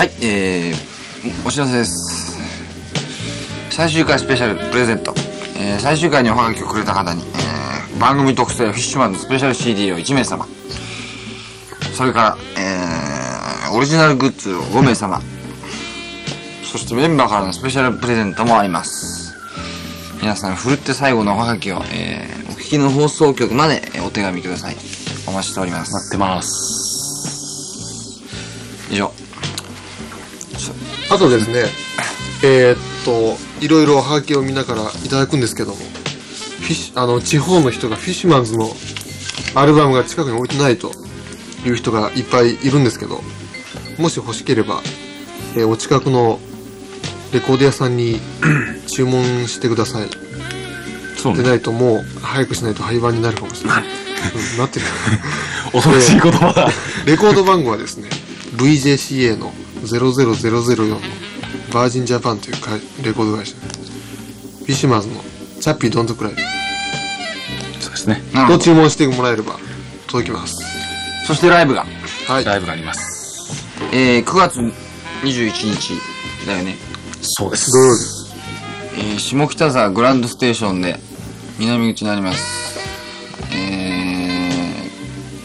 はい、えー、お知らせです。最終回スペシャルプレゼント。えー、最終回におはがきをくれた方に、えー、番組特製フィッシュマンのスペシャル CD を1名様。それから、えー、オリジナルグッズを5名様。そしてメンバーからのスペシャルプレゼントもあります。皆さん、ふるって最後のおはがきを、えー、お聞きの放送局までえーお手紙ください。お待ちしております。待ってます。以上。あとですね、えーっと、いろいろおはがきを見ながらいただくんですけども、フィッシュ、あの、地方の人がフィッシュマンズのアルバムが近くに置いてないという人がいっぱいいるんですけど、もし欲しければ、えーお近くのレコード屋さんに 注文してください。でそうね。ないともう早くしないと廃盤になるかもしれない。うん、なってる。恐ろしい言葉だ。レコード番号はですね、VJCA の00004のバージンジャパンというかレコード会社。フィッシュマンズのチャッピードントクライそうですね。なるほど。と注文してもらえれば届きます。そしてライブが、はい。ライブがあります。えー、9月21日だよね。そうです。土曜日です。えー、下北沢グランドステーションで南口になります。え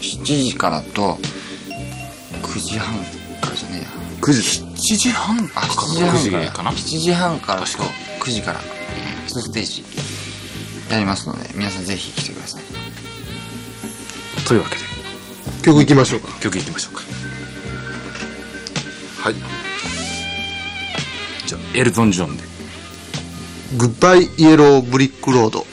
ー、7時からと9時半ねえや。9時。7時半あ、か7時半9から。時かな7時半からと確か9時から、えー、2ステージやりますので、皆さんぜひ来てください。というわけで、曲いきましょうか。曲いってみましょうか。はい。じゃあ、エルトン・ジョンで。グッバイイエローブリックロード。